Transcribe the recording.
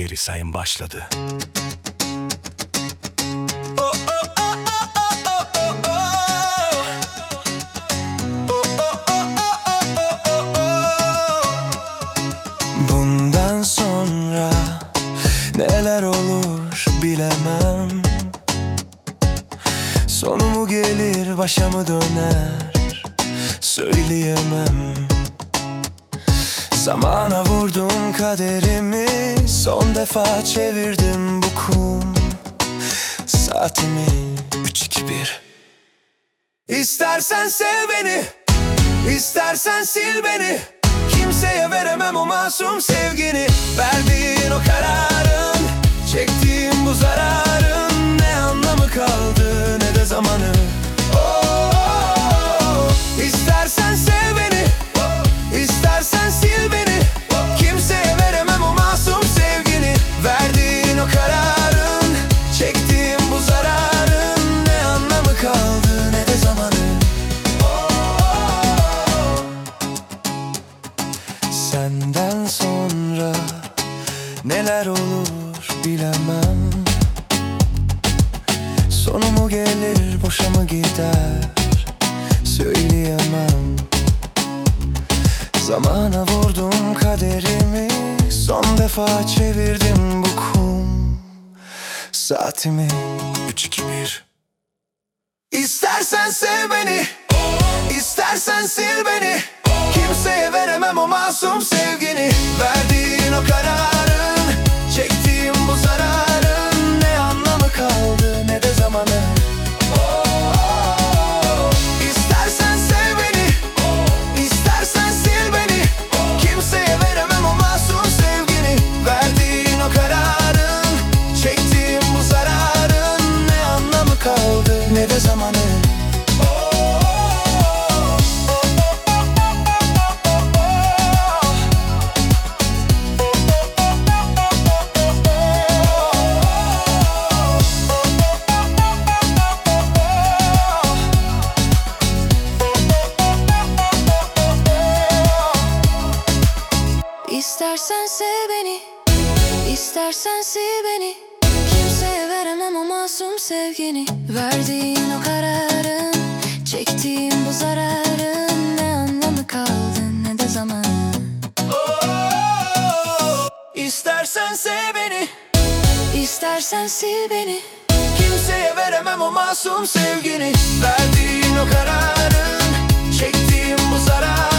geri sayım başladı. Bundan sonra neler olur bilemem. Sonu mu gelir başa mı döner? Söyleyemem. Zamana vurdum kaderimi defa çevirdim bu kum. Saatimi 3-2-1 İstersen sev beni İstersen sil beni. Kimseye veremem o masum sevgini. Verdiğin o kararın Çektiğim bu zararın neler olur bilemem. Sonu mu gelir boşa mı gider? Söyleyemem. Zamana vurdum kaderimi Son defa çevirdim bu kum. Saatimi 3-2-1 İstersen sev beni İstersen sil beni. Kimseye veremem o masum sevgini. Verdiğin o kararın sev beni İstersen sil beni. Kimseye veremem o masum sevgini. Verdiğin o kararın Çektiğim bu zararın Ne anlamı kaldı ne de zaman İstersen sev beni. İstersen sil beni. Kimseye veremem o masum sevgini. Verdiğin o kararın Çektiğim bu zararın